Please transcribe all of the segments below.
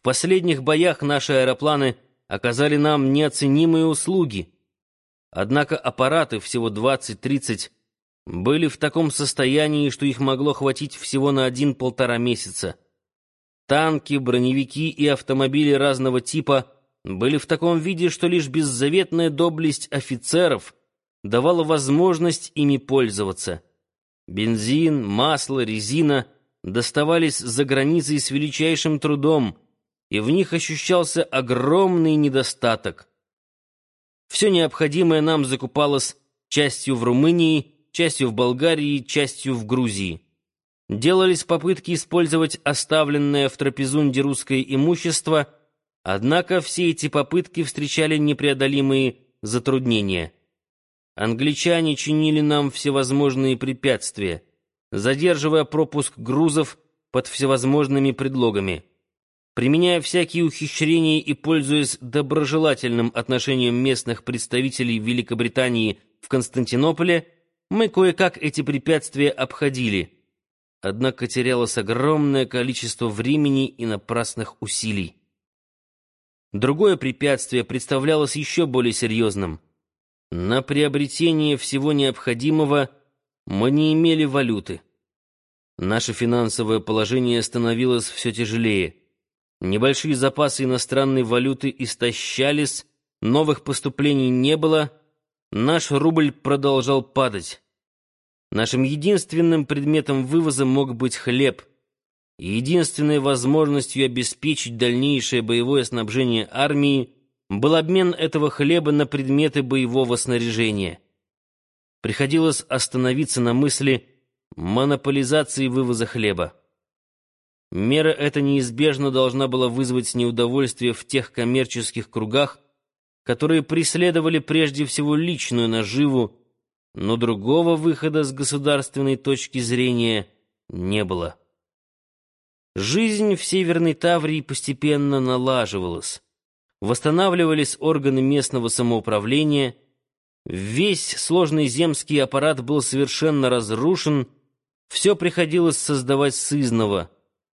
В последних боях наши аэропланы оказали нам неоценимые услуги. Однако аппараты, всего 20-30, были в таком состоянии, что их могло хватить всего на один-полтора месяца. Танки, броневики и автомобили разного типа были в таком виде, что лишь беззаветная доблесть офицеров давала возможность ими пользоваться. Бензин, масло, резина доставались за границей с величайшим трудом, и в них ощущался огромный недостаток. Все необходимое нам закупалось частью в Румынии, частью в Болгарии, частью в Грузии. Делались попытки использовать оставленное в Трапезунде русское имущество, однако все эти попытки встречали непреодолимые затруднения. Англичане чинили нам всевозможные препятствия, задерживая пропуск грузов под всевозможными предлогами. Применяя всякие ухищрения и пользуясь доброжелательным отношением местных представителей Великобритании в Константинополе, мы кое-как эти препятствия обходили — Однако терялось огромное количество времени и напрасных усилий. Другое препятствие представлялось еще более серьезным. На приобретение всего необходимого мы не имели валюты. Наше финансовое положение становилось все тяжелее. Небольшие запасы иностранной валюты истощались, новых поступлений не было, наш рубль продолжал падать. Нашим единственным предметом вывоза мог быть хлеб, и единственной возможностью обеспечить дальнейшее боевое снабжение армии был обмен этого хлеба на предметы боевого снаряжения. Приходилось остановиться на мысли монополизации вывоза хлеба. Мера эта неизбежно должна была вызвать неудовольствие в тех коммерческих кругах, которые преследовали прежде всего личную наживу, но другого выхода с государственной точки зрения не было. Жизнь в Северной Таврии постепенно налаживалась. Восстанавливались органы местного самоуправления, весь сложный земский аппарат был совершенно разрушен, все приходилось создавать сызново.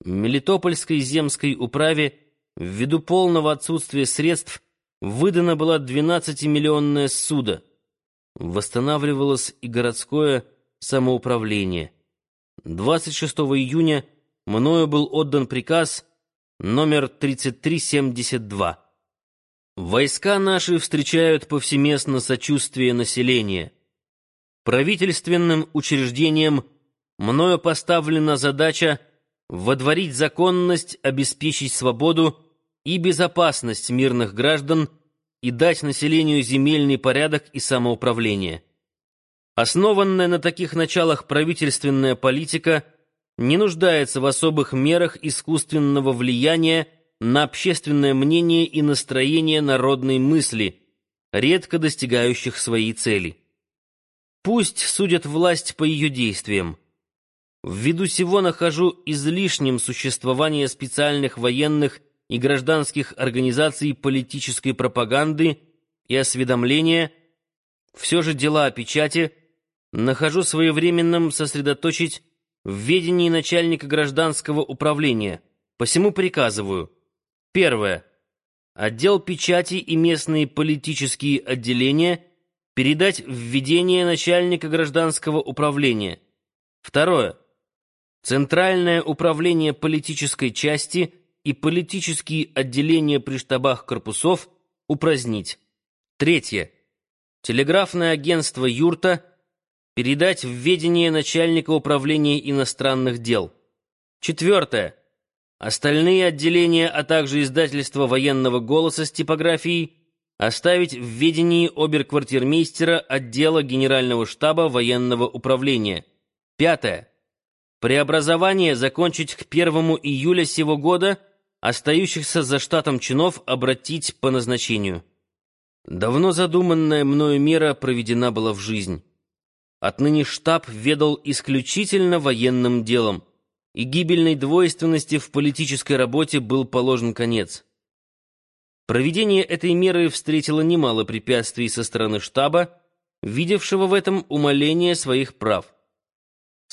Мелитопольской земской управе ввиду полного отсутствия средств выдана была 12-миллионная суда — восстанавливалось и городское самоуправление. 26 июня мною был отдан приказ номер 3372. Войска наши встречают повсеместно сочувствие населения. Правительственным учреждением мною поставлена задача водворить законность, обеспечить свободу и безопасность мирных граждан – и дать населению земельный порядок и самоуправление. Основанная на таких началах правительственная политика не нуждается в особых мерах искусственного влияния на общественное мнение и настроение народной мысли, редко достигающих своей цели. Пусть судят власть по ее действиям. Ввиду сего нахожу излишним существование специальных военных и гражданских организаций политической пропаганды и осведомления, все же дела о печати нахожу своевременным сосредоточить в ведении начальника гражданского управления. Посему приказываю. Первое. Отдел печати и местные политические отделения передать в ведение начальника гражданского управления. Второе. Центральное управление политической части – и политические отделения при штабах корпусов упразднить. Третье. Телеграфное агентство «Юрта» передать в ведение начальника управления иностранных дел. Четвертое. Остальные отделения, а также издательство военного голоса с типографией оставить в ведении оберквартирмейстера отдела Генерального штаба военного управления. Пятое. Преобразование закончить к 1 июля сего года – остающихся за штатом чинов обратить по назначению. Давно задуманная мною мера проведена была в жизнь. Отныне штаб ведал исключительно военным делом, и гибельной двойственности в политической работе был положен конец. Проведение этой меры встретило немало препятствий со стороны штаба, видевшего в этом умаление своих прав.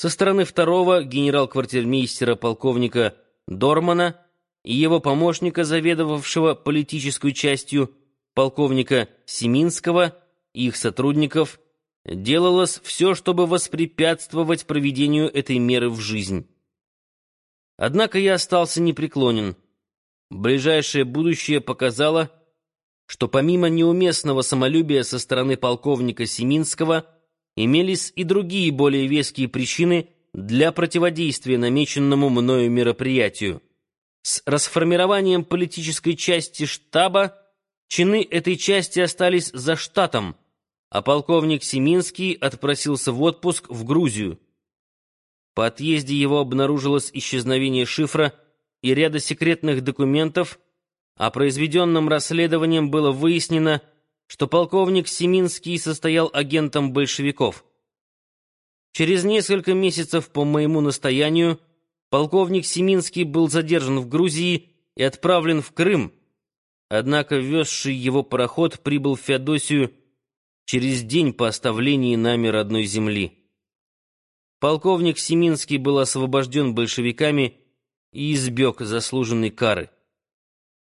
Со стороны второго генерал-квартирмейстера полковника Дормана и его помощника, заведовавшего политической частью, полковника Семинского, и их сотрудников, делалось все, чтобы воспрепятствовать проведению этой меры в жизнь. Однако я остался непреклонен. Ближайшее будущее показало, что помимо неуместного самолюбия со стороны полковника Семинского имелись и другие более веские причины для противодействия намеченному мною мероприятию. С расформированием политической части штаба чины этой части остались за штатом, а полковник Семинский отпросился в отпуск в Грузию. По отъезде его обнаружилось исчезновение шифра и ряда секретных документов, а произведенным расследованием было выяснено, что полковник Семинский состоял агентом большевиков. Через несколько месяцев по моему настоянию полковник Семинский был задержан в Грузии и отправлен в Крым, однако везший его пароход прибыл в Феодосию через день по оставлении нами родной земли. Полковник Семинский был освобожден большевиками и избег заслуженной кары.